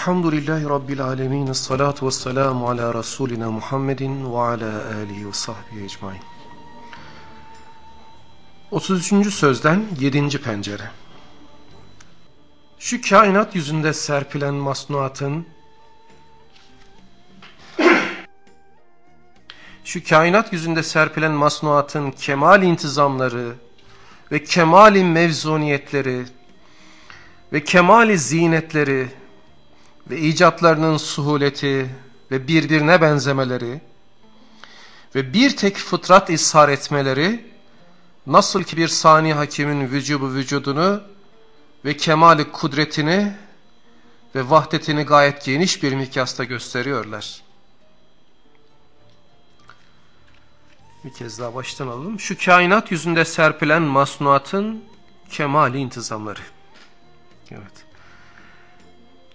Elhamdülillahi Rabbil alemin. Salatu ve selamu ala Resulina Muhammedin ve ala alihi ve sahbihi ecmain. 33. sözden 7. pencere. Şu kainat yüzünde serpilen masnuatın şu kainat yüzünde serpilen masnuatın kemal intizamları ve kemali mevzuniyetleri ve kemali zinetleri ve icatlarının suhuleti ve birbirine benzemeleri ve bir tek fıtrat ishar etmeleri nasıl ki bir sani hakimin vücubu vücudunu ve kemali kudretini ve vahdetini gayet geniş bir mikyasta gösteriyorlar. Bir kez daha baştan alalım. Şu kainat yüzünde serpilen masnuatın kemali intizamları. Evet.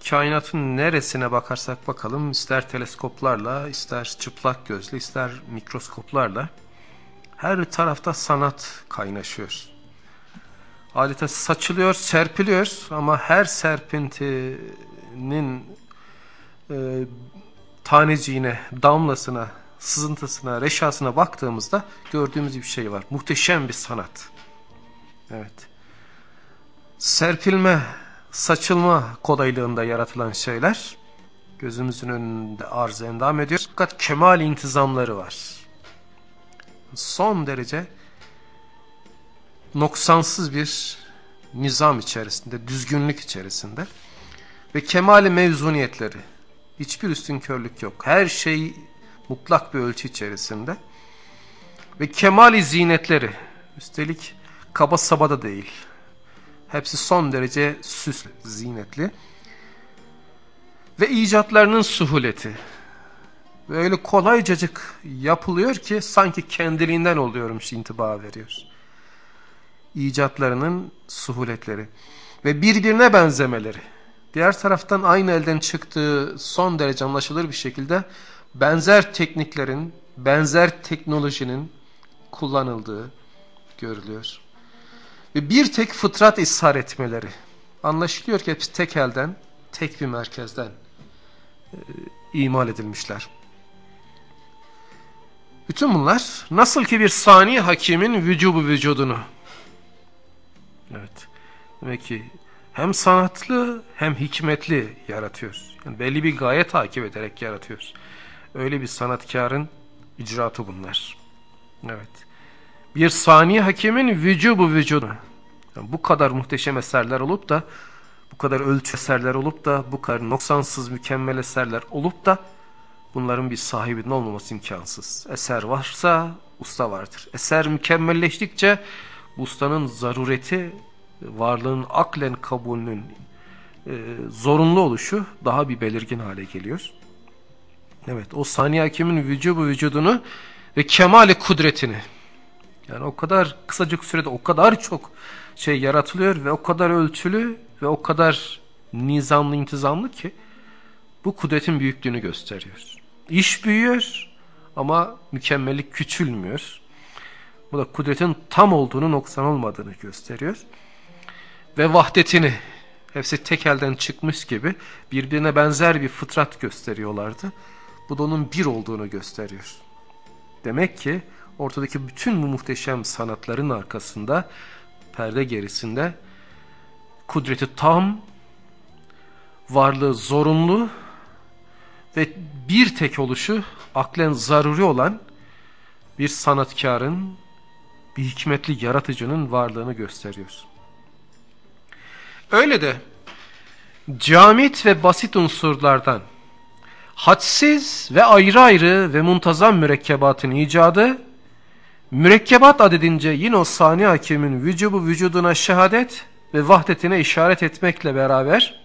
Kainatın neresine bakarsak bakalım ister teleskoplarla, ister çıplak gözle, ister mikroskoplarla her tarafta sanat kaynaşıyor. Adeta saçılıyor, serpiliyor ama her serpintinin e, taneciğine, damlasına, sızıntısına, reşasına baktığımızda gördüğümüz bir şey var. Muhteşem bir sanat. Evet. Serpilme saçılma kolaylığında yaratılan şeyler gözümüzün önünde arz endam ediyor. Fakat kemal intizamları var. Son derece noksansız bir nizam içerisinde, düzgünlük içerisinde ve kemali mevzuniyetleri. Hiçbir üstün körlük yok. Her şey mutlak bir ölçü içerisinde. Ve kemali zinetleri. Üstelik kaba saba da değil. Hepsi son derece süslü, zinetli. Ve icatlarının suhuleti. Böyle kolaycacık yapılıyor ki sanki kendiliğinden oluyormuş intiba veriyor. İcatlarının suhuletleri ve birbirine benzemeleri. Diğer taraftan aynı elden çıktığı son derece anlaşılır bir şekilde benzer tekniklerin, benzer teknolojinin kullanıldığı görülüyor ve bir tek fıtrat ishar etmeleri. Anlaşılıyor ki hepsi tek elden, tek bir merkezden e, imal edilmişler. Bütün bunlar nasıl ki bir sani hakimin vücubu vücudunu. Evet. Demek ki hem sanatlı hem hikmetli yaratıyor. Yani belli bir gaye takip ederek yaratıyor. Öyle bir sanatkarın icraatı bunlar. Evet bir sani hakimin vücubu vücudu. Yani bu kadar muhteşem eserler olup da, bu kadar ölçü eserler olup da, bu kadar noksansız mükemmel eserler olup da bunların bir sahibinin olmaması imkansız. Eser varsa usta vardır. Eser mükemmelleştikçe bu ustanın zarureti, varlığın aklen kabulünün e, zorunlu oluşu daha bir belirgin hale geliyor. Evet o sani hakimin vücubu vücudunu ve kemali kudretini yani o kadar kısacık sürede o kadar çok şey yaratılıyor ve o kadar ölçülü ve o kadar nizamlı intizamlı ki bu kudretin büyüklüğünü gösteriyor. İş büyüyor ama mükemmellik küçülmüyor. Bu da kudretin tam olduğunu noksan olmadığını gösteriyor. Ve vahdetini hepsi tek elden çıkmış gibi birbirine benzer bir fıtrat gösteriyorlardı. Bu da onun bir olduğunu gösteriyor. Demek ki ortadaki bütün bu muhteşem sanatların arkasında, perde gerisinde kudreti tam, varlığı zorunlu ve bir tek oluşu aklen zaruri olan bir sanatkarın, bir hikmetli yaratıcının varlığını gösteriyor. Öyle de camit ve basit unsurlardan hadsiz ve ayrı ayrı ve muntazam mürekkebatın icadı Mürekkebat adedince yine o sani hakimin vücubu vücuduna şehadet ve vahdetine işaret etmekle beraber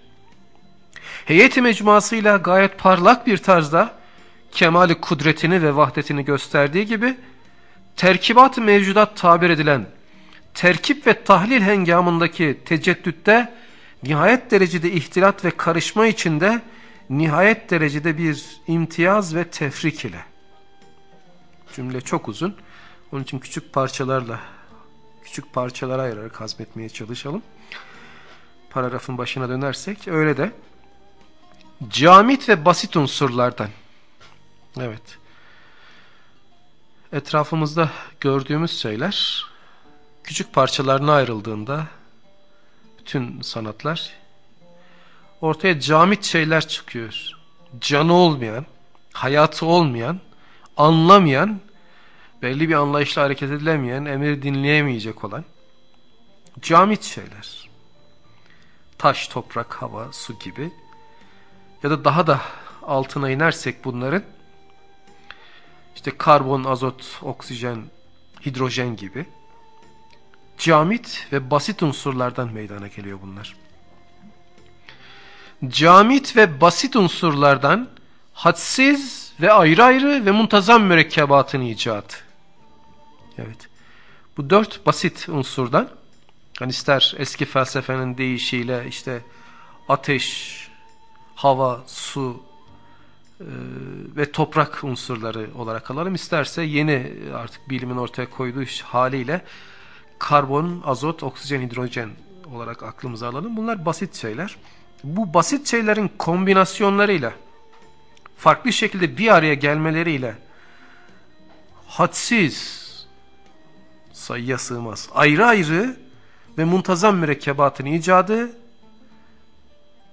heyeti mecmuasıyla gayet parlak bir tarzda kemali kudretini ve vahdetini gösterdiği gibi terkibat-ı mevcudat tabir edilen terkip ve tahlil hengamındaki teceddütte nihayet derecede ihtilat ve karışma içinde nihayet derecede bir imtiyaz ve tefrik ile. Cümle çok uzun. Onun için küçük parçalarla, küçük parçalara ayırarak hazmetmeye çalışalım. Paragrafın başına dönersek öyle de camit ve basit unsurlardan evet etrafımızda gördüğümüz şeyler küçük parçalarına ayrıldığında bütün sanatlar ortaya camit şeyler çıkıyor. Canı olmayan, hayatı olmayan, anlamayan, belli bir anlayışla hareket edilemeyen, emir dinleyemeyecek olan camit şeyler. Taş, toprak, hava, su gibi ya da daha da altına inersek bunların işte karbon, azot, oksijen, hidrojen gibi camit ve basit unsurlardan meydana geliyor bunlar. Camit ve basit unsurlardan hadsiz ve ayrı ayrı ve muntazam mürekkebatın icadı. Evet. Bu dört basit unsurdan hani ister eski felsefenin deyişiyle işte ateş, hava, su e, ve toprak unsurları olarak alalım. İsterse yeni artık bilimin ortaya koyduğu haliyle karbon, azot, oksijen, hidrojen olarak aklımıza alalım. Bunlar basit şeyler. Bu basit şeylerin kombinasyonlarıyla farklı şekilde bir araya gelmeleriyle hadsiz sayıya sığmaz. Ayrı ayrı ve muntazam mürekkebatın icadı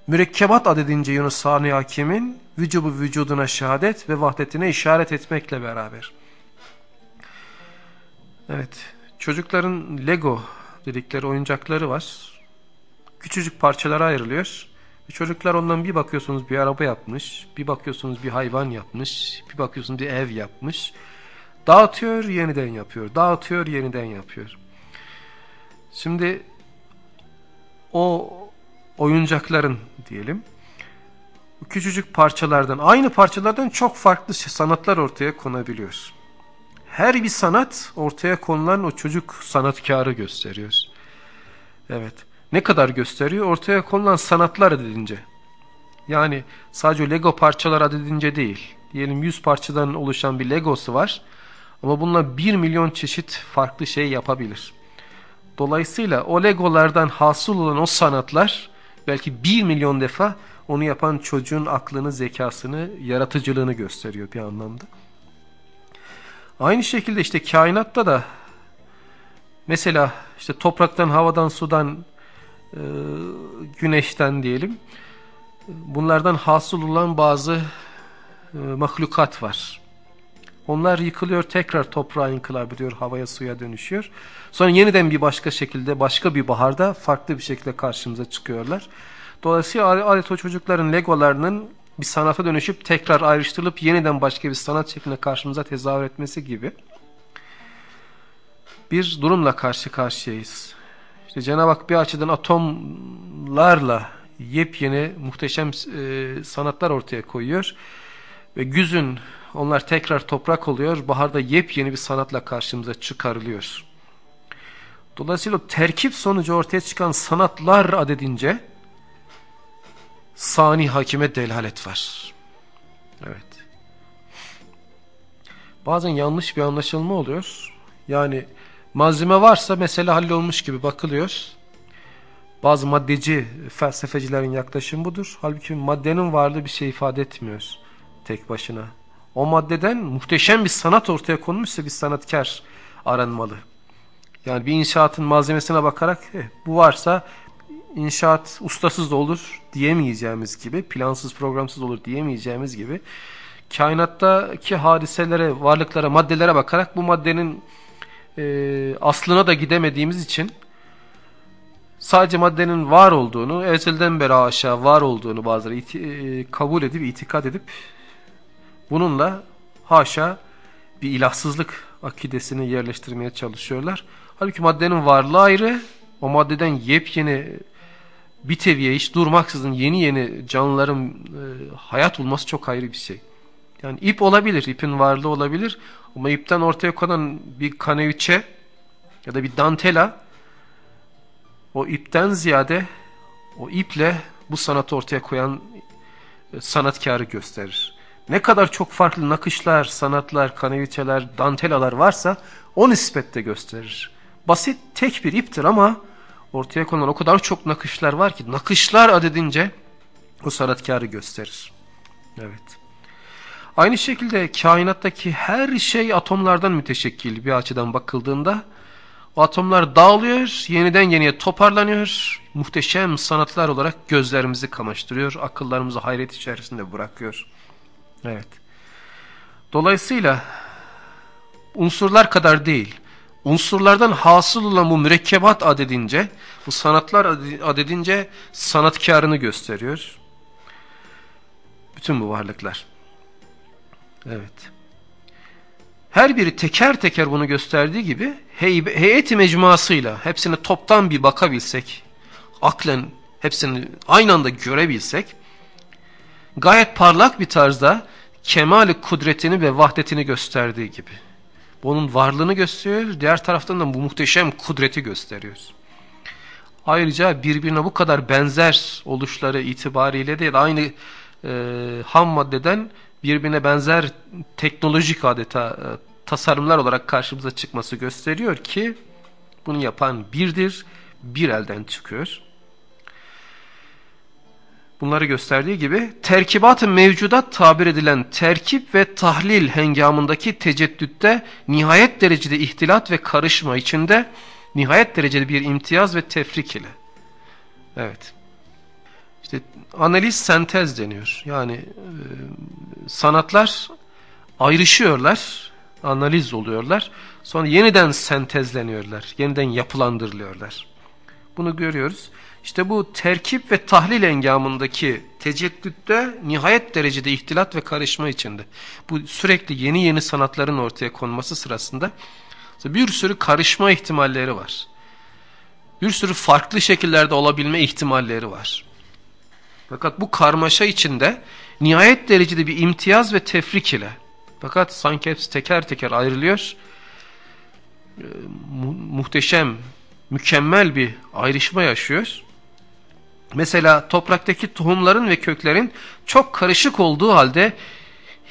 mürekkebat adedince Yunus Sani Hakim'in vücubu vücuduna şehadet ve vahdetine işaret etmekle beraber. Evet, çocukların Lego dedikleri oyuncakları var. Küçücük parçalara ayrılıyor. Çocuklar ondan bir bakıyorsunuz bir araba yapmış, bir bakıyorsunuz bir hayvan yapmış, bir bakıyorsunuz bir ev yapmış. Dağıtıyor, yeniden yapıyor. Dağıtıyor, yeniden yapıyor. Şimdi o oyuncakların diyelim küçücük parçalardan, aynı parçalardan çok farklı sanatlar ortaya konabiliyor. Her bir sanat ortaya konulan o çocuk sanatkarı gösteriyor. Evet. Ne kadar gösteriyor? Ortaya konulan sanatlar adedince. Yani sadece Lego parçalar adedince değil. Diyelim 100 parçadan oluşan bir Legosu var. Ama bununla 1 milyon çeşit farklı şey yapabilir. Dolayısıyla o Legolardan hasıl olan o sanatlar belki 1 milyon defa onu yapan çocuğun aklını, zekasını, yaratıcılığını gösteriyor bir anlamda. Aynı şekilde işte kainatta da mesela işte topraktan, havadan, sudan, e, güneşten diyelim bunlardan hasıl olan bazı e, mahlukat var. Onlar yıkılıyor tekrar toprağa inkılap ediyor havaya suya dönüşüyor. Sonra yeniden bir başka şekilde başka bir baharda farklı bir şekilde karşımıza çıkıyorlar. Dolayısıyla adet o çocukların legolarının bir sanata dönüşüp tekrar ayrıştırılıp yeniden başka bir sanat şeklinde karşımıza tezahür etmesi gibi bir durumla karşı karşıyayız. İşte Cenab-ı Hak bir açıdan atomlarla yepyeni muhteşem e, sanatlar ortaya koyuyor. Ve güzün onlar tekrar toprak oluyor. Baharda yepyeni bir sanatla karşımıza çıkarılıyor. Dolayısıyla terkip sonucu ortaya çıkan sanatlar adedince sani hakime delalet var. Evet. Bazen yanlış bir anlaşılma oluyor. Yani malzeme varsa mesele hallolmuş gibi bakılıyor. Bazı maddeci felsefecilerin yaklaşımı budur. Halbuki maddenin varlığı bir şey ifade etmiyor tek başına. O maddeden muhteşem bir sanat ortaya konmuşsa bir sanatkar aranmalı. Yani bir inşaatın malzemesine bakarak eh, bu varsa inşaat ustasız da olur diyemeyeceğimiz gibi, plansız programsız olur diyemeyeceğimiz gibi kainattaki hadiselere, varlıklara, maddelere bakarak bu maddenin e, aslına da gidemediğimiz için sadece maddenin var olduğunu, ezelden beri aşağı var olduğunu bazıları iti, e, kabul edip, itikad edip bununla haşa bir ilahsızlık akidesini yerleştirmeye çalışıyorlar. Halbuki maddenin varlığı ayrı, o maddeden yepyeni bir teviye hiç durmaksızın yeni yeni canlıların e, hayat bulması çok ayrı bir şey. Yani ip olabilir, ipin varlığı olabilir ama ipten ortaya konan bir kaneviçe ya da bir dantela o ipten ziyade o iple bu sanatı ortaya koyan e, sanatkarı gösterir. Ne kadar çok farklı nakışlar, sanatlar, kaneviçeler, dantelalar varsa o nispette gösterir. Basit tek bir iptir ama ortaya konan o kadar çok nakışlar var ki nakışlar adedince o sanatkarı gösterir. Evet. Aynı şekilde kainattaki her şey atomlardan müteşekkil bir açıdan bakıldığında o atomlar dağılıyor, yeniden yeniye toparlanıyor, muhteşem sanatlar olarak gözlerimizi kamaştırıyor, akıllarımızı hayret içerisinde bırakıyor. Evet. Dolayısıyla unsurlar kadar değil, unsurlardan hasıl olan bu mürekkebat adedince, bu sanatlar adedince sanatkarını gösteriyor. Bütün bu varlıklar. Evet. Her biri teker teker bunu gösterdiği gibi hey heyeti mecmuasıyla hepsini toptan bir bakabilsek, aklen hepsini aynı anda görebilsek, gayet parlak bir tarzda kemali kudretini ve vahdetini gösterdiği gibi. Bunun varlığını gösteriyor, diğer taraftan da bu muhteşem kudreti gösteriyor. Ayrıca birbirine bu kadar benzer oluşları itibariyle de ya da aynı e, ham maddeden birbirine benzer teknolojik adeta e, tasarımlar olarak karşımıza çıkması gösteriyor ki bunu yapan birdir, bir elden çıkıyor. Bunları gösterdiği gibi terkibat-ı mevcudat tabir edilen terkip ve tahlil hengamındaki teceddütte nihayet derecede ihtilat ve karışma içinde nihayet derecede bir imtiyaz ve tefrik ile. Evet. İşte analiz sentez deniyor. Yani e, sanatlar ayrışıyorlar, analiz oluyorlar. Sonra yeniden sentezleniyorlar, yeniden yapılandırılıyorlar. Bunu görüyoruz. İşte bu terkip ve tahlil engamındaki teceddütte nihayet derecede ihtilat ve karışma içinde. Bu sürekli yeni yeni sanatların ortaya konması sırasında bir sürü karışma ihtimalleri var. Bir sürü farklı şekillerde olabilme ihtimalleri var. Fakat bu karmaşa içinde nihayet derecede bir imtiyaz ve tefrik ile fakat sanki hepsi teker teker ayrılıyor. Mu muhteşem, mükemmel bir ayrışma yaşıyor. Mesela topraktaki tohumların ve köklerin çok karışık olduğu halde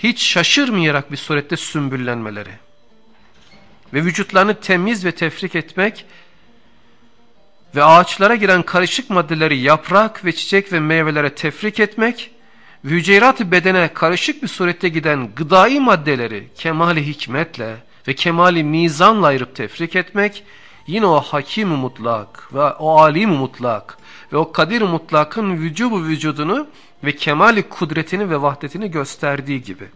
hiç şaşırmayarak bir surette sümbüllenmeleri ve vücutlarını temiz ve tefrik etmek ve ağaçlara giren karışık maddeleri yaprak ve çiçek ve meyvelere tefrik etmek ve bedene karışık bir surette giden gıdai maddeleri kemali hikmetle ve kemali mizanla ayırıp tefrik etmek yine o hakim mutlak ve o alim mutlak ve o kadir mutlakın vücubu vücudunu ve kemali kudretini ve vahdetini gösterdiği gibi.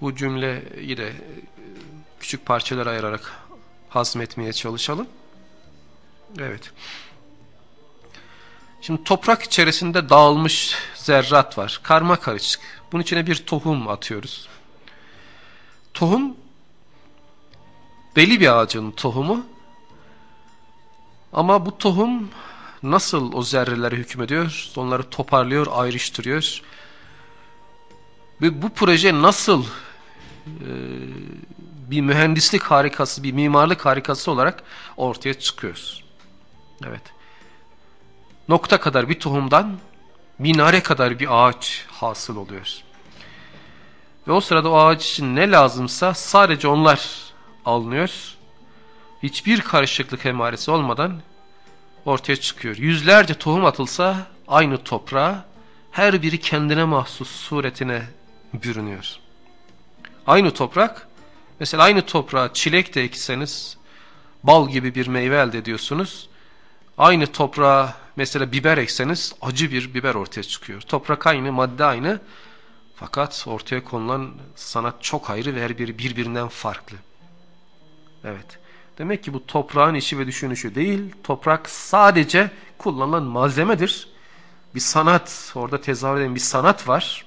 Bu cümleyi de küçük parçalara ayırarak hazmetmeye çalışalım. Evet. Şimdi toprak içerisinde dağılmış zerrat var. Karma karışık. Bunun içine bir tohum atıyoruz. Tohum belli bir ağacın tohumu ama bu tohum nasıl o zerreleri hükmediyor? Onları toparlıyor, ayrıştırıyor. Ve bu proje nasıl e, bir mühendislik harikası, bir mimarlık harikası olarak ortaya çıkıyor? Evet. Nokta kadar bir tohumdan minare kadar bir ağaç hasıl oluyor. Ve o sırada o ağaç için ne lazımsa sadece onlar alınıyor. Hiçbir karışıklık emaresi olmadan ortaya çıkıyor. Yüzlerce tohum atılsa aynı toprağa her biri kendine mahsus suretine bürünüyor. Aynı toprak mesela aynı toprağa çilek de ekseniz bal gibi bir meyve elde ediyorsunuz. Aynı toprağa mesela biber ekseniz acı bir biber ortaya çıkıyor. Toprak aynı, madde aynı. Fakat ortaya konulan sanat çok ayrı ve her biri birbirinden farklı. Evet. Demek ki bu toprağın işi ve düşünüşü değil. Toprak sadece kullanılan malzemedir. Bir sanat, orada tezahür eden bir sanat var.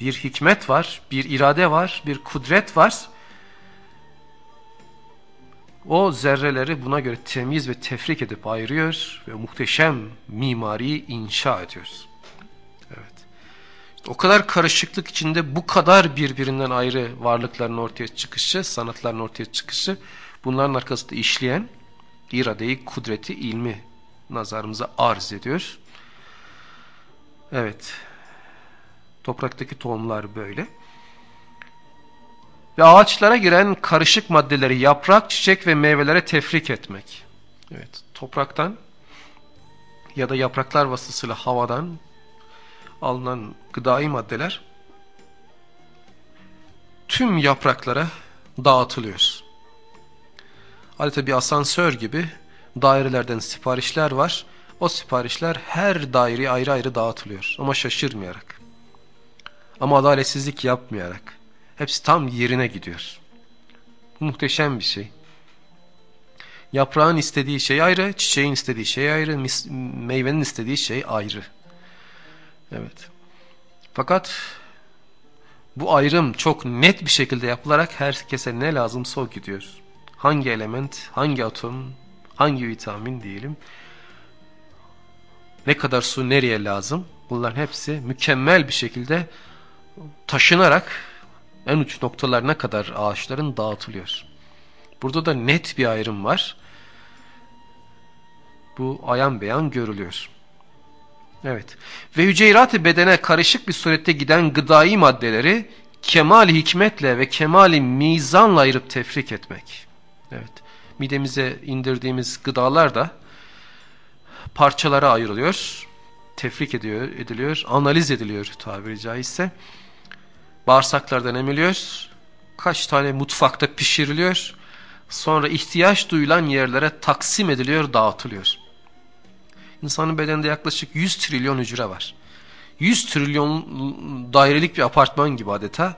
Bir hikmet var, bir irade var, bir kudret var. O zerreleri buna göre temiz ve tefrik edip ayırıyor ve muhteşem mimari inşa ediyoruz. O kadar karışıklık içinde bu kadar birbirinden ayrı varlıkların ortaya çıkışı, sanatların ortaya çıkışı, bunların arkasında işleyen iradeyi, kudreti, ilmi nazarımıza arz ediyor. Evet, topraktaki tohumlar böyle. Ve ağaçlara giren karışık maddeleri yaprak, çiçek ve meyvelere tefrik etmek. Evet, topraktan ya da yapraklar vasıtasıyla havadan alınan gıdai maddeler tüm yapraklara dağıtılıyor. Adeta bir asansör gibi dairelerden siparişler var. O siparişler her daireye ayrı ayrı dağıtılıyor ama şaşırmayarak. Ama adaletsizlik yapmayarak. Hepsi tam yerine gidiyor. Bu muhteşem bir şey. Yaprağın istediği şey ayrı, çiçeğin istediği şey ayrı, meyvenin istediği şey ayrı. Evet. Fakat bu ayrım çok net bir şekilde yapılarak herkese ne lazımsa o gidiyor. Hangi element, hangi atom, hangi vitamin diyelim, ne kadar su nereye lazım bunların hepsi mükemmel bir şekilde taşınarak en uç noktalarına kadar ağaçların dağıtılıyor. Burada da net bir ayrım var. Bu ayan beyan görülüyor. Evet. Ve hüceyrat-ı bedene karışık bir surette giden gıdai maddeleri kemal hikmetle ve kemali mizanla ayırıp tefrik etmek. Evet. Midemize indirdiğimiz gıdalar da parçalara ayrılıyor, tefrik ediyor, ediliyor, analiz ediliyor tabiri caizse. Bağırsaklardan emiliyor, kaç tane mutfakta pişiriliyor, sonra ihtiyaç duyulan yerlere taksim ediliyor, dağıtılıyor. İnsanın bedeninde yaklaşık 100 trilyon hücre var. 100 trilyon dairelik bir apartman gibi adeta.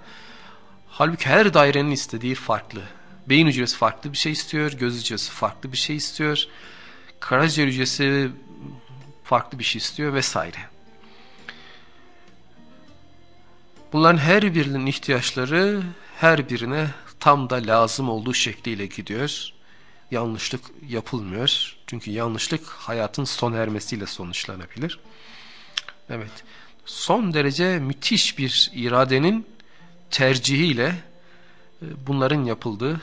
Halbuki her dairenin istediği farklı. Beyin hücresi farklı bir şey istiyor, göz hücresi farklı bir şey istiyor. Karaciğer hücresi farklı bir şey istiyor vesaire. Bunların her birinin ihtiyaçları her birine tam da lazım olduğu şekliyle gidiyor yanlışlık yapılmıyor. Çünkü yanlışlık hayatın son ermesiyle sonuçlanabilir. Evet, son derece müthiş bir iradenin tercihiyle e, bunların yapıldığı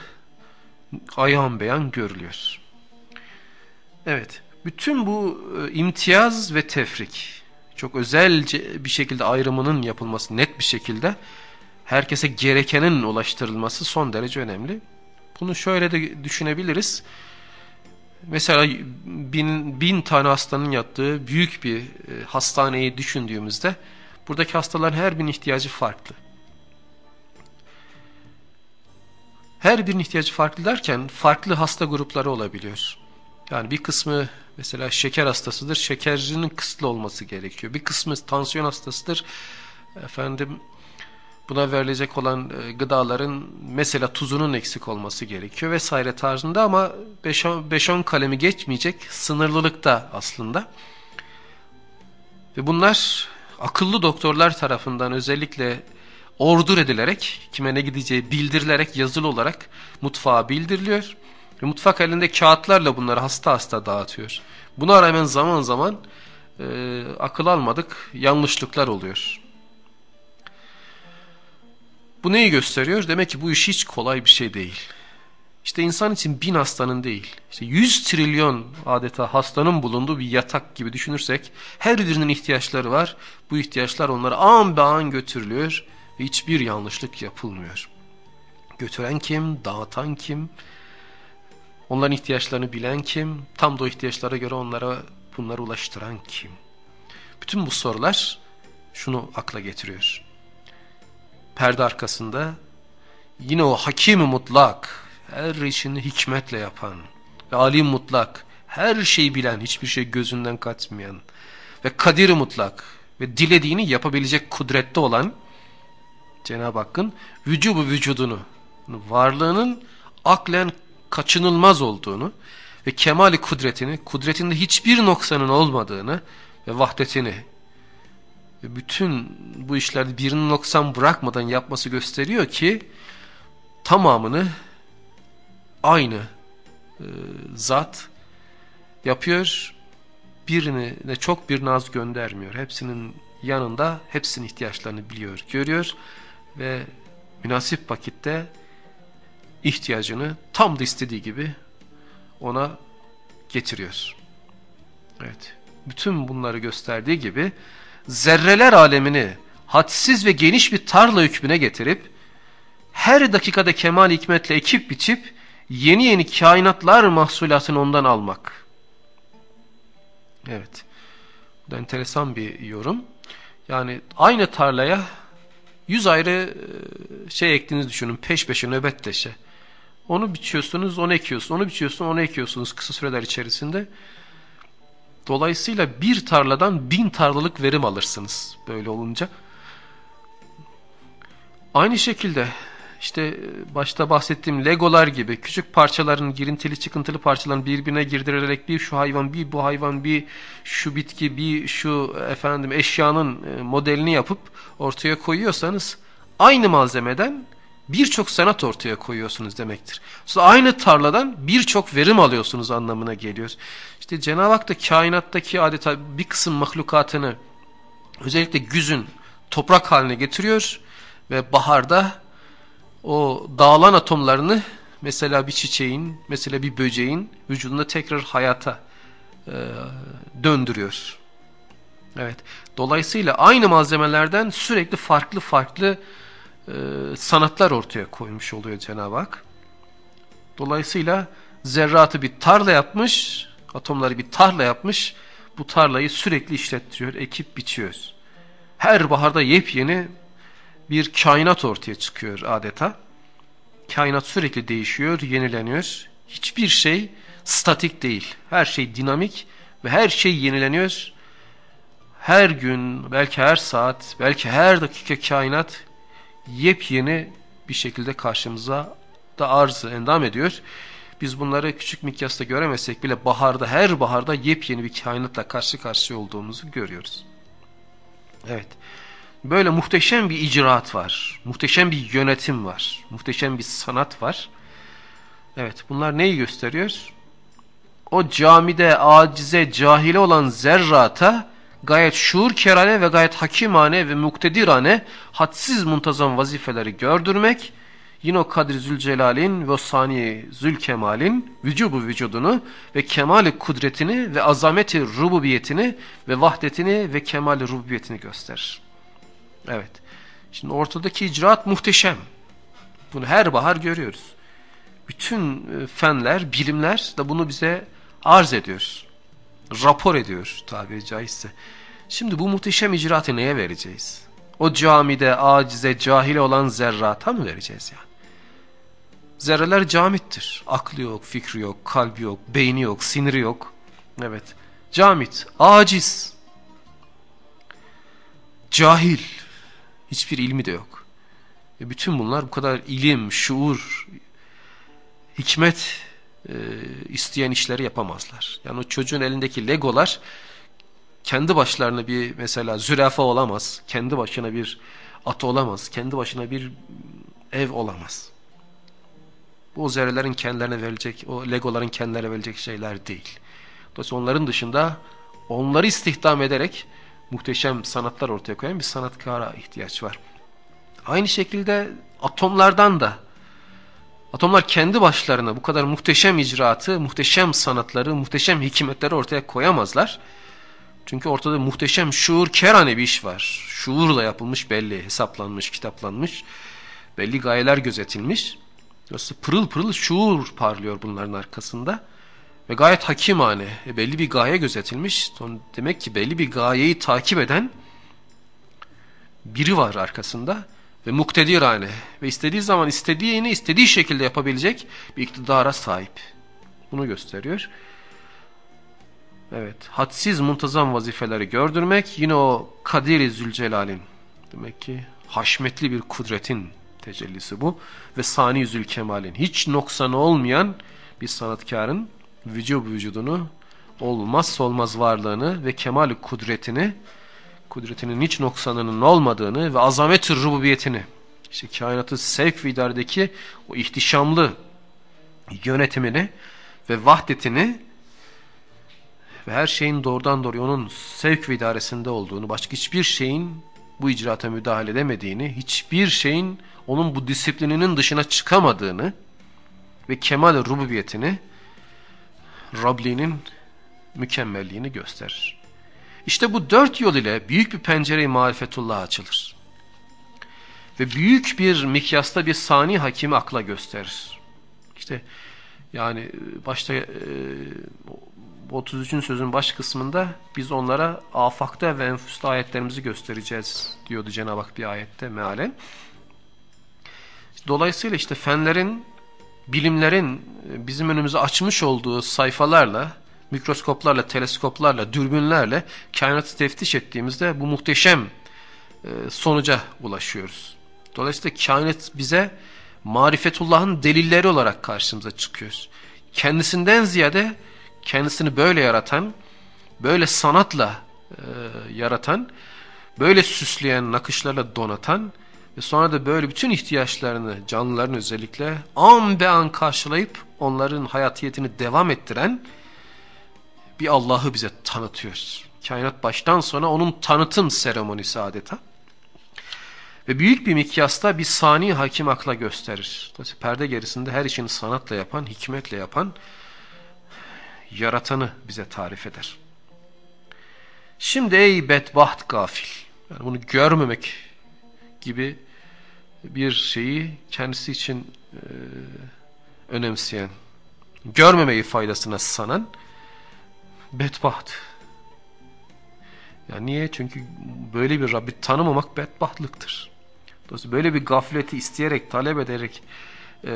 ayan beyan görülüyor. Evet, bütün bu e, imtiyaz ve tefrik, çok özelce bir şekilde ayrımının yapılması net bir şekilde herkese gerekenin ulaştırılması son derece önemli. Bunu şöyle de düşünebiliriz. Mesela bin, bin tane hastanın yattığı büyük bir e, hastaneyi düşündüğümüzde buradaki hastaların her birinin ihtiyacı farklı. Her birinin ihtiyacı farklı derken farklı hasta grupları olabiliyor. Yani bir kısmı mesela şeker hastasıdır, şekerinin kısıtlı olması gerekiyor. Bir kısmı tansiyon hastasıdır, efendim buna verilecek olan e, gıdaların mesela tuzunun eksik olması gerekiyor vesaire tarzında ama 5-10 kalemi geçmeyecek sınırlılıkta aslında. Ve bunlar akıllı doktorlar tarafından özellikle ordur edilerek kime ne gideceği bildirilerek yazılı olarak mutfağa bildiriliyor. Ve mutfak elinde kağıtlarla bunları hasta hasta dağıtıyor. Buna rağmen zaman zaman e, akıl almadık yanlışlıklar oluyor. Bu neyi gösteriyor? Demek ki bu iş hiç kolay bir şey değil. İşte insan için bin hastanın değil, işte yüz trilyon adeta hastanın bulunduğu bir yatak gibi düşünürsek her birinin ihtiyaçları var. Bu ihtiyaçlar onlara an be an götürülüyor ve hiçbir yanlışlık yapılmıyor. Götüren kim, dağıtan kim, onların ihtiyaçlarını bilen kim, tam da o ihtiyaçlara göre onlara bunları ulaştıran kim? Bütün bu sorular şunu akla getiriyor perde arkasında yine o hakim mutlak, her işini hikmetle yapan ve alim mutlak, her şeyi bilen, hiçbir şey gözünden kaçmayan ve kadir mutlak ve dilediğini yapabilecek kudrette olan Cenab-ı Hakk'ın vücubu vücudunu, varlığının aklen kaçınılmaz olduğunu ve kemali kudretini, kudretinde hiçbir noksanın olmadığını ve vahdetini bütün bu işlerde birini noksan bırakmadan yapması gösteriyor ki tamamını aynı e, zat yapıyor. Birini de çok bir naz göndermiyor. Hepsinin yanında hepsinin ihtiyaçlarını biliyor, görüyor ve münasip vakitte ihtiyacını tam da istediği gibi ona getiriyor. Evet. Bütün bunları gösterdiği gibi zerreler alemini hadsiz ve geniş bir tarla hükmüne getirip her dakikada kemal hikmetle ekip biçip yeni yeni kainatlar mahsulatını ondan almak. Evet. Bu da enteresan bir yorum. Yani aynı tarlaya yüz ayrı e, şey ektiğinizi düşünün. Peş peşe nöbetteşe. Onu biçiyorsunuz, onu ekiyorsunuz. Onu biçiyorsunuz, onu ekiyorsunuz kısa süreler içerisinde. Dolayısıyla bir tarladan bin tarlalık verim alırsınız böyle olunca. Aynı şekilde işte başta bahsettiğim legolar gibi küçük parçaların girintili çıkıntılı parçaların birbirine girdirilerek bir şu hayvan bir bu hayvan bir şu bitki bir şu efendim eşyanın e, modelini yapıp ortaya koyuyorsanız aynı malzemeden birçok sanat ortaya koyuyorsunuz demektir. Aynı tarladan birçok verim alıyorsunuz anlamına geliyor. İşte Cenab-ı Hak da kainattaki adeta bir kısım mahlukatını özellikle güzün toprak haline getiriyor ve baharda o dağılan atomlarını mesela bir çiçeğin, mesela bir böceğin vücudunda tekrar hayata e, döndürüyor. Evet. Dolayısıyla aynı malzemelerden sürekli farklı farklı e, sanatlar ortaya koymuş oluyor Cenab-ı Hak. Dolayısıyla zerratı bir tarla yapmış, atomları bir tarla yapmış, bu tarlayı sürekli işletiyor, ekip biçiyoruz. Her baharda yepyeni bir kainat ortaya çıkıyor adeta. Kainat sürekli değişiyor, yenileniyor. Hiçbir şey statik değil. Her şey dinamik ve her şey yenileniyor. Her gün, belki her saat, belki her dakika kainat yepyeni bir şekilde karşımıza da arzı endam ediyor. Biz bunları küçük mikyasta göremesek bile baharda, her baharda yepyeni bir kainatla karşı karşıya olduğumuzu görüyoruz. Evet. Böyle muhteşem bir icraat var. Muhteşem bir yönetim var. Muhteşem bir sanat var. Evet bunlar neyi gösteriyor? O camide acize, cahile olan zerrata gayet şuur kerane ve gayet hakimane ve muktedirane hadsiz muntazam vazifeleri gördürmek, yine o Kadir Zülcelal'in ve o Sani Zülkemal'in vücubu vücudunu ve kemali kudretini ve azameti rububiyetini ve vahdetini ve kemali rububiyetini gösterir. Evet. Şimdi ortadaki icraat muhteşem. Bunu her bahar görüyoruz. Bütün e, fenler, bilimler de bunu bize arz ediyor. Rapor ediyor tabiri caizse. Şimdi bu muhteşem icraatı neye vereceğiz? O camide acize, cahile olan zerrata mı vereceğiz yani? Zerreler camittir. Aklı yok, fikri yok, kalbi yok, beyni yok, siniri yok. Evet. Camit, aciz. Cahil. Hiçbir ilmi de yok. Ve bütün bunlar bu kadar ilim, şuur, hikmet e, isteyen işleri yapamazlar. Yani o çocuğun elindeki legolar kendi başlarına bir mesela zürafa olamaz. Kendi başına bir at olamaz. Kendi başına bir ev olamaz. Bu zerrelerin kendilerine verilecek, o legoların kendilerine verilecek şeyler değil. Dolayısıyla onların dışında onları istihdam ederek muhteşem sanatlar ortaya koyan bir sanatkara ihtiyaç var. Aynı şekilde atomlardan da atomlar kendi başlarına bu kadar muhteşem icraatı, muhteşem sanatları, muhteşem hikmetleri ortaya koyamazlar. Çünkü ortada muhteşem şuur kerane bir iş var. Şuurla yapılmış belli, hesaplanmış, kitaplanmış. Belli gayeler gözetilmiş. Dolayısıyla pırıl pırıl şuur parlıyor bunların arkasında. Ve gayet hakimane, e, belli bir gaye gözetilmiş. Demek ki belli bir gayeyi takip eden biri var arkasında. Ve muktedirane ve istediği zaman istediğini istediği şekilde yapabilecek bir iktidara sahip. Bunu gösteriyor. Evet, hadsiz muntazam vazifeleri gördürmek yine o Kadir-i Zülcelal'in demek ki haşmetli bir kudretin tecellisi bu. Ve Sani Zülkemal'in hiç noksanı olmayan bir sanatkarın vücub vücudunu olmazsa olmaz varlığını ve kemal kudretini kudretinin hiç noksanının olmadığını ve azamet rububiyetini işte kainatı sevk ve idaredeki o ihtişamlı yönetimini ve vahdetini ve her şeyin doğrudan doğruya onun sevk ve idaresinde olduğunu, başka hiçbir şeyin bu icraata müdahale edemediğini, hiçbir şeyin onun bu disiplininin dışına çıkamadığını ve kemal rububiyetini, Rabliğinin mükemmelliğini gösterir. İşte bu dört yol ile büyük bir pencere-i marifetullah açılır. Ve büyük bir mikyasta bir sani hakimi akla gösterir. İşte yani başta e, 33. sözün baş kısmında biz onlara afakta ve enfüste ayetlerimizi göstereceğiz diyordu Cenab-ı Hak bir ayette mealen. Dolayısıyla işte fenlerin, bilimlerin bizim önümüze açmış olduğu sayfalarla, mikroskoplarla, teleskoplarla, dürbünlerle kainatı teftiş ettiğimizde bu muhteşem e, sonuca ulaşıyoruz. Dolayısıyla kainat bize marifetullah'ın delilleri olarak karşımıza çıkıyor. Kendisinden ziyade kendisini böyle yaratan, böyle sanatla e, yaratan, böyle süsleyen, nakışlarla donatan ve sonra da böyle bütün ihtiyaçlarını, canlıların özellikle an be an karşılayıp onların hayatiyetini devam ettiren bir Allah'ı bize tanıtıyor. Kainat baştan sona onun tanıtım seremonisi adeta. Ve büyük bir mikyasta bir sani hakim akla gösterir. Perde gerisinde her işini sanatla yapan, hikmetle yapan yaratanı bize tarif eder. Şimdi ey bedbaht gafil. Yani bunu görmemek gibi bir şeyi kendisi için e, önemseyen, görmemeyi faydasına sanan bedbaht. Yani niye? Çünkü böyle bir Rabbi tanımamak bedbahtlıktır. Dolayısıyla böyle bir gafleti isteyerek, talep ederek e,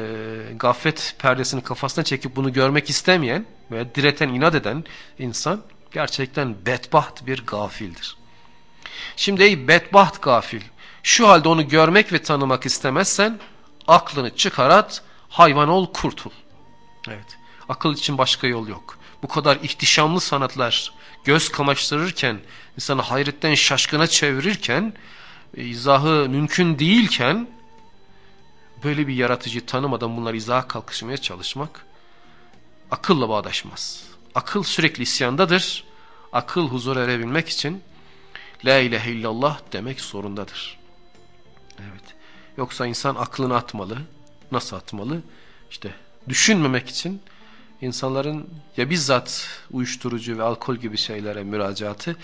gaflet perdesini kafasına çekip bunu görmek istemeyen veya direten, inat eden insan gerçekten bedbaht bir gafildir. Şimdi ey bedbaht gafil, şu halde onu görmek ve tanımak istemezsen aklını çıkarat, hayvan ol, kurtul. Evet, akıl için başka yol yok. Bu kadar ihtişamlı sanatlar göz kamaştırırken, insanı hayretten şaşkına çevirirken, izahı mümkün değilken böyle bir yaratıcı tanımadan bunları izaha kalkışmaya çalışmak akılla bağdaşmaz. Akıl sürekli isyandadır. Akıl huzur erebilmek için La ilahe illallah demek zorundadır. Evet. Yoksa insan aklını atmalı. Nasıl atmalı? İşte düşünmemek için insanların ya bizzat uyuşturucu ve alkol gibi şeylere müracaatı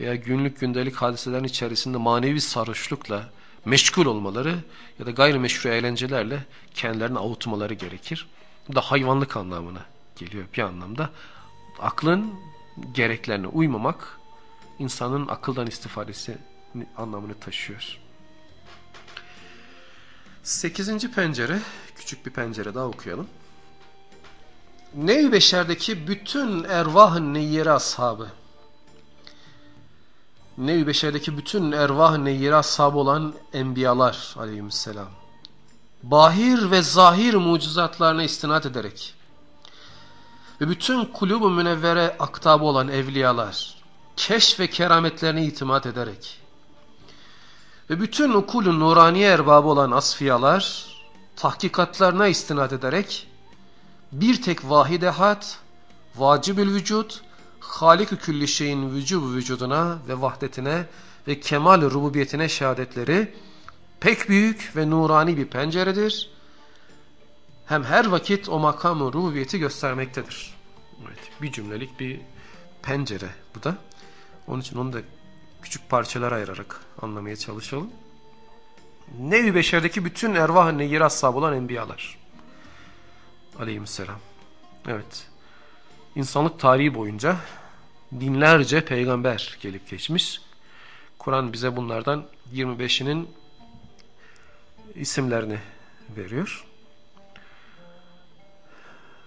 veya günlük gündelik hadiselerin içerisinde manevi sarhoşlukla meşgul olmaları ya da gayrimeşru eğlencelerle kendilerini avutmaları gerekir. Bu da hayvanlık anlamına geliyor bir anlamda. Aklın gereklerine uymamak insanın akıldan istifadesi anlamını taşıyor. Sekizinci pencere, küçük bir pencere daha okuyalım. Nev beşerdeki bütün ervah-ı neyyere ashabı, Nev-i Beşer'deki bütün ervah neyyire ashabı olan enbiyalar aleyhisselam. Bahir ve zahir mucizatlarına istinat ederek ve bütün kulüb-ü münevvere aktabı olan evliyalar, keşf ve kerametlerine itimat ederek ve bütün ukulü nuraniye erbabı olan asfiyalar, tahkikatlarına istinat ederek bir tek vahide hat, vacibül vücut Halik-ü külli şeyin vücubu vücuduna ve vahdetine ve kemal rububiyetine şehadetleri pek büyük ve nurani bir penceredir. Hem her vakit o makamı rububiyeti göstermektedir. Evet, bir cümlelik bir pencere bu da. Onun için onu da küçük parçalara ayırarak anlamaya çalışalım. Nevi beşerdeki bütün ervah-ı ashabı olan enbiyalar. Aleyhisselam. Evet insanlık tarihi boyunca binlerce peygamber gelip geçmiş. Kur'an bize bunlardan 25'inin isimlerini veriyor.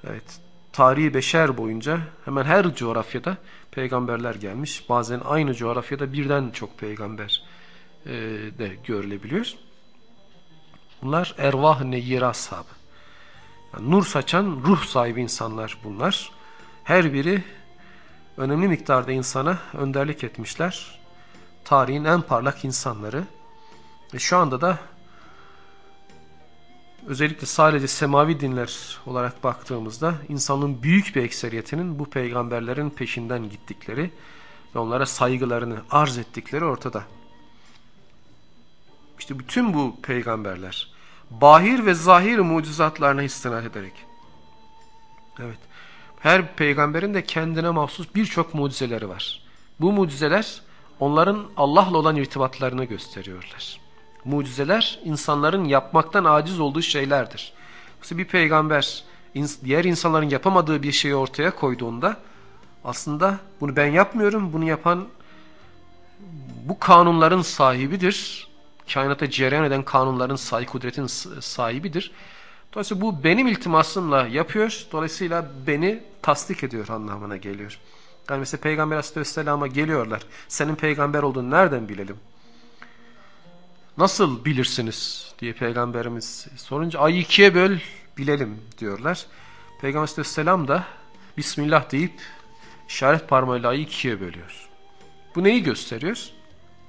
Evet, tarihi beşer boyunca hemen her coğrafyada peygamberler gelmiş. Bazen aynı coğrafyada birden çok peygamber e, de görülebiliyor. Bunlar ervah-ı neyyir ashabı. Yani nur saçan ruh sahibi insanlar bunlar. Her biri önemli miktarda insana önderlik etmişler. Tarihin en parlak insanları. Ve şu anda da özellikle sadece semavi dinler olarak baktığımızda insanın büyük bir ekseriyetinin bu peygamberlerin peşinden gittikleri ve onlara saygılarını arz ettikleri ortada. İşte bütün bu peygamberler bahir ve zahir mucizatlarına istinad ederek. Evet. Her peygamberin de kendine mahsus birçok mucizeleri var. Bu mucizeler onların Allah'la olan irtibatlarını gösteriyorlar. Mucizeler insanların yapmaktan aciz olduğu şeylerdir. Mesela bir peygamber diğer insanların yapamadığı bir şeyi ortaya koyduğunda aslında bunu ben yapmıyorum, bunu yapan bu kanunların sahibidir. Kainata cereyan eden kanunların sahibi, kudretin sahibidir. Dolayısıyla bu benim iltimasımla yapıyor. Dolayısıyla beni tasdik ediyor anlamına geliyor. Yani mesela Peygamber Aleyhisselam'a geliyorlar. Senin peygamber olduğunu nereden bilelim? Nasıl bilirsiniz diye peygamberimiz sorunca ay ikiye böl bilelim diyorlar. Peygamber Aleyhisselam da Bismillah deyip işaret parmağıyla ayı ikiye bölüyor. Bu neyi gösteriyor?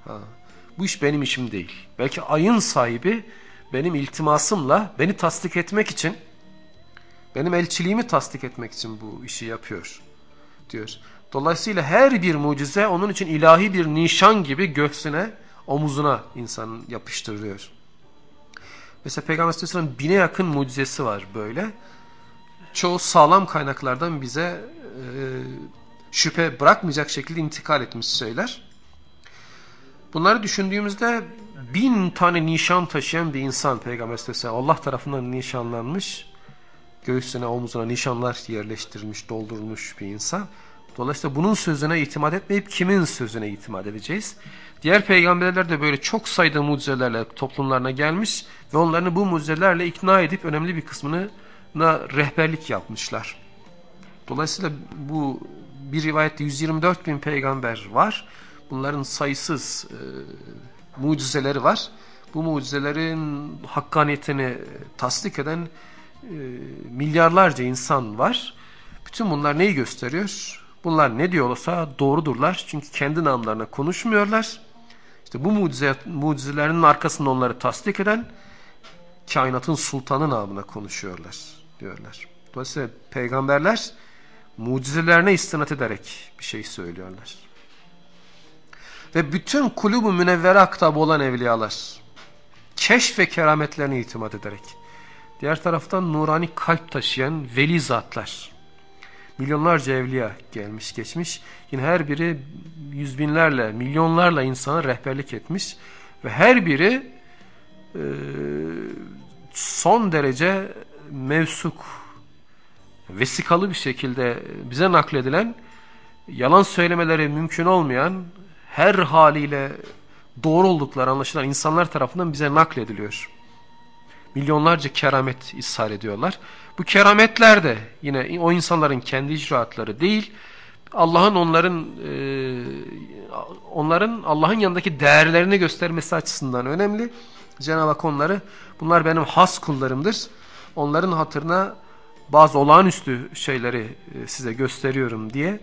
Ha, bu iş benim işim değil. Belki ayın sahibi benim iltimasımla beni tasdik etmek için, benim elçiliğimi tasdik etmek için bu işi yapıyor diyor. Dolayısıyla her bir mucize onun için ilahi bir nişan gibi göğsüne, omuzuna insan yapıştırıyor. Mesela Peygamber Aleyhisselam'ın bine yakın mucizesi var böyle. Çoğu sağlam kaynaklardan bize e, şüphe bırakmayacak şekilde intikal etmiş şeyler. Bunları düşündüğümüzde bin tane nişan taşıyan bir insan Peygamber Aleyhisselam Allah tarafından nişanlanmış. Göğsüne omuzuna nişanlar yerleştirilmiş, doldurulmuş bir insan. Dolayısıyla bunun sözüne itimat etmeyip kimin sözüne itimat edeceğiz? Diğer peygamberler de böyle çok sayıda mucizelerle toplumlarına gelmiş ve onlarını bu mucizelerle ikna edip önemli bir kısmını rehberlik yapmışlar. Dolayısıyla bu bir rivayette 124 bin peygamber var. Bunların sayısız e, mucizeleri var. Bu mucizelerin hakkaniyetini tasdik eden e, milyarlarca insan var. Bütün bunlar neyi gösteriyor? Bunlar ne diyorsa doğrudurlar. Çünkü kendi namlarına konuşmuyorlar. İşte bu mucize, mucizelerin arkasında onları tasdik eden kainatın sultanı namına konuşuyorlar diyorlar. Dolayısıyla peygamberler mucizelerine istinat ederek bir şey söylüyorlar. Ve bütün kulübü münevvere aktabı olan evliyalar keşf ve kerametlerine itimat ederek diğer taraftan nurani kalp taşıyan veli zatlar. Milyonlarca evliya gelmiş geçmiş. Yine her biri yüz binlerle milyonlarla insana rehberlik etmiş ve her biri e, son derece mevsuk vesikalı bir şekilde bize nakledilen yalan söylemeleri mümkün olmayan her haliyle doğru oldukları anlaşılan insanlar tarafından bize naklediliyor. Milyonlarca keramet ishal ediyorlar. Bu kerametler de yine o insanların kendi icraatları değil, Allah'ın onların e, onların Allah'ın yanındaki değerlerini göstermesi açısından önemli. Cenab-ı Hak onları bunlar benim has kullarımdır. Onların hatırına bazı olağanüstü şeyleri e, size gösteriyorum diye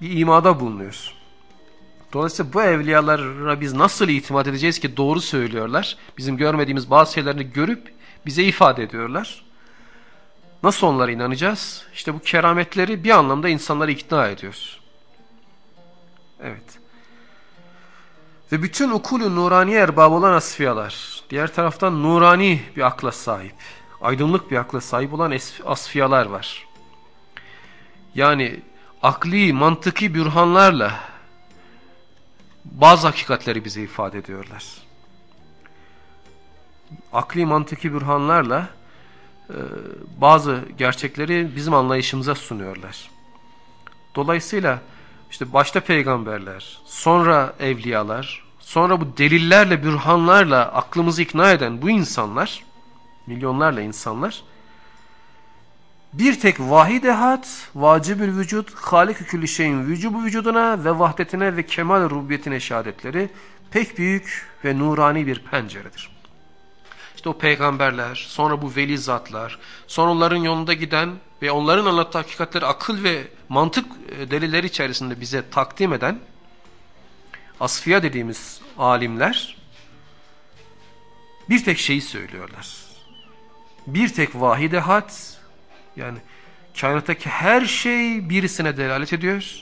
bir imada bulunuyor. Dolayısıyla bu evliyalara biz nasıl itimat edeceğiz ki doğru söylüyorlar. Bizim görmediğimiz bazı şeylerini görüp bize ifade ediyorlar. Nasıl onlara inanacağız? İşte bu kerametleri bir anlamda insanları ikna ediyoruz. Evet. Ve bütün ukulü nurani erbab olan asfiyalar, diğer taraftan nurani bir akla sahip, aydınlık bir akla sahip olan asfiyalar var. Yani akli, mantıki bürhanlarla bazı hakikatleri bize ifade ediyorlar. Akli, mantıki bürhanlarla e, bazı gerçekleri bizim anlayışımıza sunuyorlar. Dolayısıyla işte başta peygamberler, sonra evliyalar, sonra bu delillerle, bürhanlarla aklımızı ikna eden bu insanlar milyonlarla insanlar bir tek vahid ehat, vacibül vücut, halik-i külli şeyin vücubu vücuduna ve vahdetine ve kemal rububiyetine şehadetleri pek büyük ve nurani bir penceredir. İşte o peygamberler, sonra bu veli zatlar, sonra onların yolunda giden ve onların anlattığı hakikatleri akıl ve mantık e, delilleri içerisinde bize takdim eden asfiya dediğimiz alimler bir tek şeyi söylüyorlar bir tek vahide hat yani kainattaki her şey birisine delalet ediyor.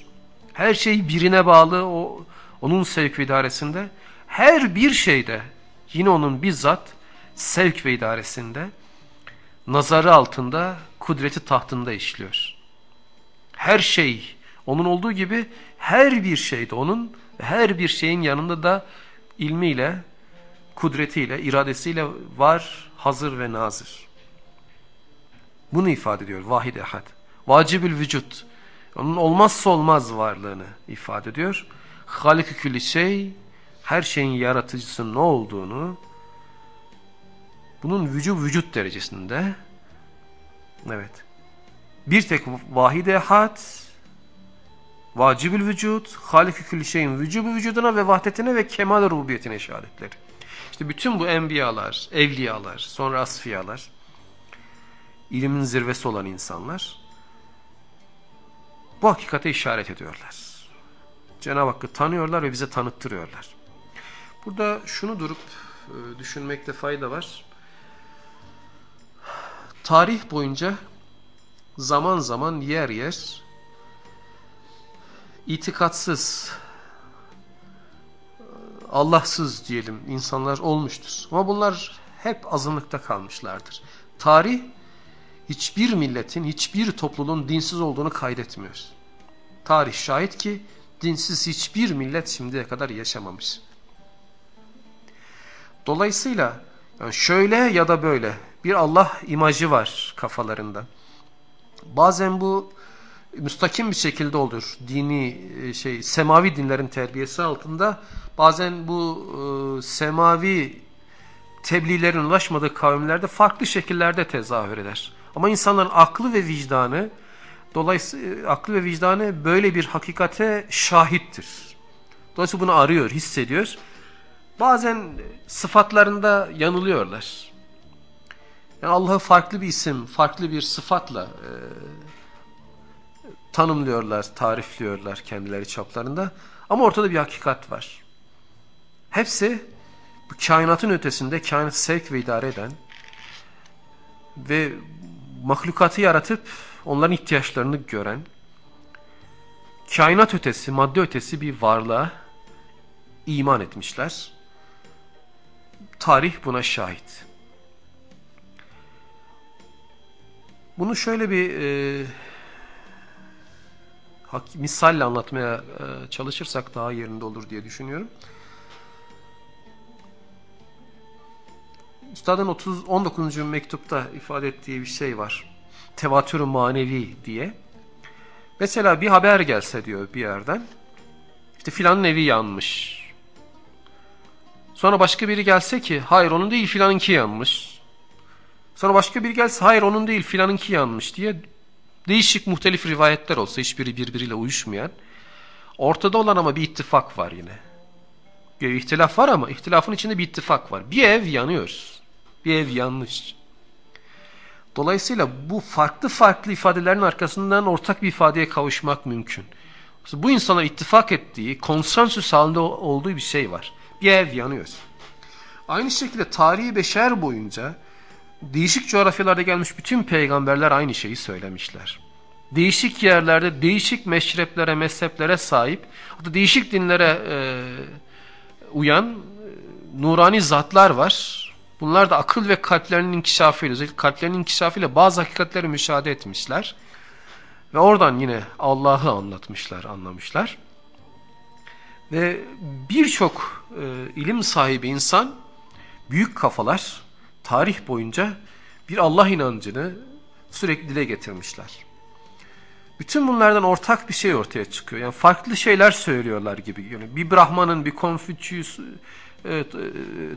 Her şey birine bağlı o onun sevk ve idaresinde. Her bir şeyde yine onun bizzat sevk ve idaresinde nazarı altında kudreti tahtında işliyor. Her şey onun olduğu gibi her bir şeyde onun her bir şeyin yanında da ilmiyle, kudretiyle, iradesiyle var, hazır ve nazır. Bunu ifade ediyor vahid ehad. Vacibül vücut. Onun olmazsa olmaz varlığını ifade ediyor. Halik-i külli şey, her şeyin yaratıcısının ne olduğunu, bunun vücub vücut derecesinde, evet, bir tek vahid ehad, vacibül vücut, halik-i külli şeyin vücubu vücuduna ve vahdetine ve kemal rububiyetine işaretleri. İşte bütün bu enbiyalar, evliyalar, sonra asfiyalar, ilimin zirvesi olan insanlar bu hakikate işaret ediyorlar. Cenab-ı Hakk'ı tanıyorlar ve bize tanıttırıyorlar. Burada şunu durup e, düşünmekte fayda var. Tarih boyunca zaman zaman yer yer itikatsız, Allahsız diyelim insanlar olmuştur. Ama bunlar hep azınlıkta kalmışlardır. Tarih hiçbir milletin, hiçbir topluluğun dinsiz olduğunu kaydetmiyor. Tarih şahit ki dinsiz hiçbir millet şimdiye kadar yaşamamış. Dolayısıyla yani şöyle ya da böyle bir Allah imajı var kafalarında. Bazen bu müstakim bir şekilde olur. Dini e, şey semavi dinlerin terbiyesi altında bazen bu e, semavi tebliğlerin ulaşmadığı kavimlerde farklı şekillerde tezahür eder. Ama insanların aklı ve vicdanı dolayısıyla aklı ve vicdanı böyle bir hakikate şahittir. Dolayısıyla bunu arıyor, hissediyor. Bazen sıfatlarında yanılıyorlar. Yani Allah'ı farklı bir isim, farklı bir sıfatla e, tanımlıyorlar, tarifliyorlar kendileri çaplarında. Ama ortada bir hakikat var. Hepsi bu kainatın ötesinde kainatı sevk ve idare eden ve mahlukatı yaratıp onların ihtiyaçlarını gören, kainat ötesi, madde ötesi bir varlığa iman etmişler. Tarih buna şahit. Bunu şöyle bir e, misalle anlatmaya e, çalışırsak daha yerinde olur diye düşünüyorum. Üstadın 30, 19. mektupta ifade ettiği bir şey var. Tevatür manevi diye. Mesela bir haber gelse diyor bir yerden. İşte filanın evi yanmış. Sonra başka biri gelse ki hayır onun değil filanınki yanmış. Sonra başka biri gelse hayır onun değil filanınki yanmış diye değişik muhtelif rivayetler olsa hiçbiri birbiriyle uyuşmayan. Ortada olan ama bir ittifak var yine. Bir ihtilaf var ama ihtilafın içinde bir ittifak var. Bir ev yanıyor bir ev yanlış. Dolayısıyla bu farklı farklı ifadelerin arkasından ortak bir ifadeye kavuşmak mümkün. Bu insanlar ittifak ettiği, konsensüs halinde olduğu bir şey var. Bir ev yanıyor. Aynı şekilde tarihi beşer boyunca değişik coğrafyalarda gelmiş bütün peygamberler aynı şeyi söylemişler. Değişik yerlerde değişik meşreplere, mezheplere sahip, hatta değişik dinlere e, uyan e, nurani zatlar var. Bunlar da akıl ve kalplerinin inkişafıyla, özellikle kalplerinin inkişafıyla bazı hakikatleri müşahede etmişler. Ve oradan yine Allah'ı anlatmışlar, anlamışlar. Ve birçok e, ilim sahibi insan, büyük kafalar tarih boyunca bir Allah inancını sürekli dile getirmişler. Bütün bunlardan ortak bir şey ortaya çıkıyor. Yani farklı şeyler söylüyorlar gibi. Yani bir Brahman'ın, bir Konfüçyüs, e,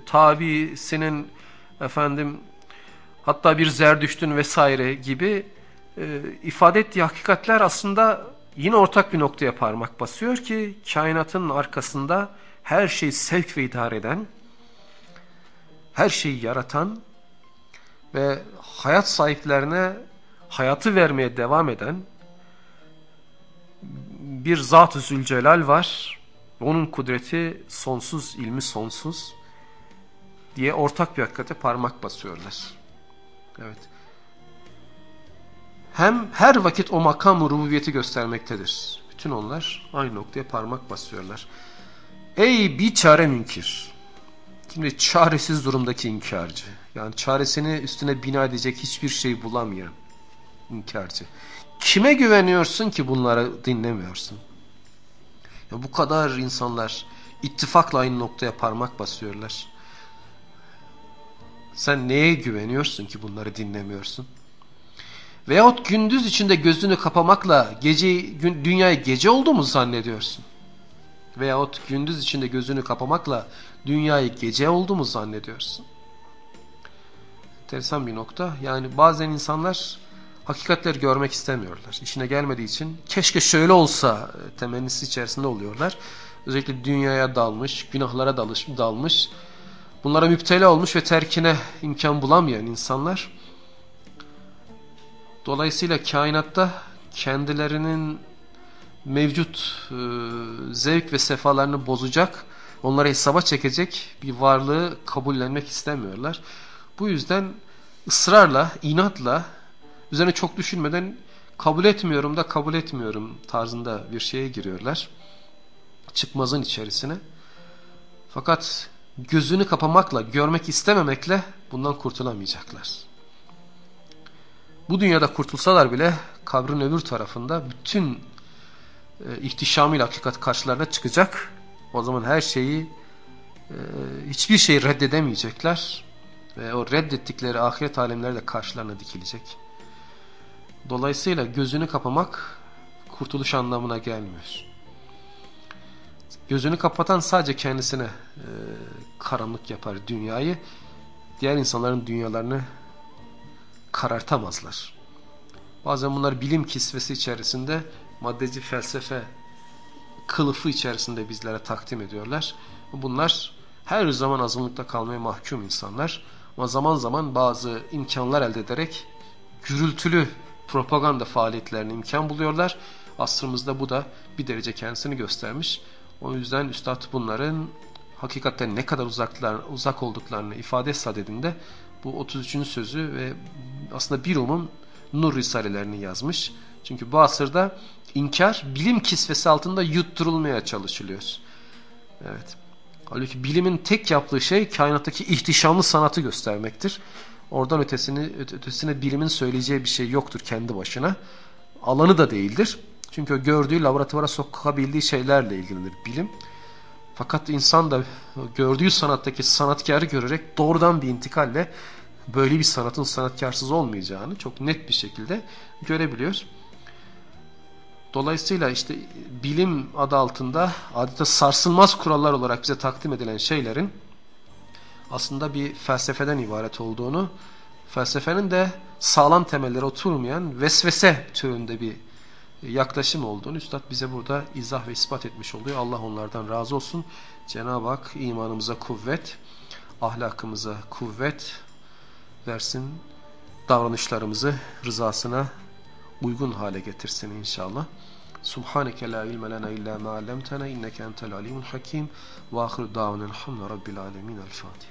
tabisinin efendim hatta bir zerdüştün vesaire gibi e, ifade ettiği hakikatler aslında yine ortak bir noktaya parmak basıyor ki kainatın arkasında her şeyi sevk ve idare eden, her şeyi yaratan ve hayat sahiplerine hayatı vermeye devam eden bir Zat-ı Zülcelal var onun kudreti sonsuz, ilmi sonsuz diye ortak bir hakikate parmak basıyorlar. Evet. Hem her vakit o makam rububiyeti göstermektedir. Bütün onlar aynı noktaya parmak basıyorlar. Ey bir çare münkir. Şimdi çaresiz durumdaki inkarcı. Yani çaresini üstüne bina edecek hiçbir şey bulamayan inkarcı. Kime güveniyorsun ki bunları dinlemiyorsun? Ya bu kadar insanlar ittifakla aynı noktaya parmak basıyorlar. Sen neye güveniyorsun ki bunları dinlemiyorsun? Veyahut gündüz içinde gözünü kapamakla gece, gün, dünyayı gece oldu mu zannediyorsun? Veyahut gündüz içinde gözünü kapamakla dünyayı gece oldu mu zannediyorsun? Enteresan bir nokta. Yani bazen insanlar hakikatleri görmek istemiyorlar. İşine gelmediği için keşke şöyle olsa temennisi içerisinde oluyorlar. Özellikle dünyaya dalmış, günahlara dalış, dalmış, bunlara müptela olmuş ve terkine imkan bulamayan insanlar. Dolayısıyla kainatta kendilerinin mevcut e, zevk ve sefalarını bozacak, onları hesaba çekecek bir varlığı kabullenmek istemiyorlar. Bu yüzden ısrarla, inatla, üzerine çok düşünmeden kabul etmiyorum da kabul etmiyorum tarzında bir şeye giriyorlar. Çıkmazın içerisine. Fakat gözünü kapamakla, görmek istememekle bundan kurtulamayacaklar. Bu dünyada kurtulsalar bile kabrin öbür tarafında bütün e, ihtişamıyla hakikat karşılarına çıkacak. O zaman her şeyi e, hiçbir şeyi reddedemeyecekler. Ve o reddettikleri ahiret alemleri de karşılarına dikilecek. Dolayısıyla gözünü kapamak kurtuluş anlamına gelmiyor. Gözünü kapatan sadece kendisine e, karanlık yapar dünyayı. Diğer insanların dünyalarını karartamazlar. Bazen bunlar bilim kisvesi içerisinde maddeci felsefe kılıfı içerisinde bizlere takdim ediyorlar. Bunlar her zaman azınlıkta kalmaya mahkum insanlar. Ama zaman zaman bazı imkanlar elde ederek gürültülü propaganda faaliyetlerine imkan buluyorlar. Asrımızda bu da bir derece kendisini göstermiş. O yüzden Üstad bunların hakikaten ne kadar uzaklar, uzak olduklarını ifade sadedinde bu 33. sözü ve aslında bir umum Nur Risalelerini yazmış. Çünkü bu asırda inkar bilim kisvesi altında yutturulmaya çalışılıyor. Evet. Halbuki bilimin tek yaptığı şey kainattaki ihtişamlı sanatı göstermektir. Oradan ötesini, ötesine bilimin söyleyeceği bir şey yoktur kendi başına. Alanı da değildir. Çünkü o gördüğü laboratuvara sokabildiği şeylerle ilgilenir bilim. Fakat insan da gördüğü sanattaki sanatkarı görerek doğrudan bir intikalle böyle bir sanatın sanatkarsız olmayacağını çok net bir şekilde görebiliyoruz. Dolayısıyla işte bilim adı altında adeta sarsılmaz kurallar olarak bize takdim edilen şeylerin aslında bir felsefeden ibaret olduğunu, felsefenin de sağlam temelleri oturmayan vesvese türünde bir yaklaşım olduğunu Üstad bize burada izah ve ispat etmiş oluyor. Allah onlardan razı olsun. Cenab-ı Hak imanımıza kuvvet, ahlakımıza kuvvet versin. Davranışlarımızı rızasına uygun hale getirsin inşallah. Subhaneke la ilme lena illa ma allamtana inneke entel alimul hakim ve ahiru davana elhamdülillahi rabbil alamin. El Fatiha.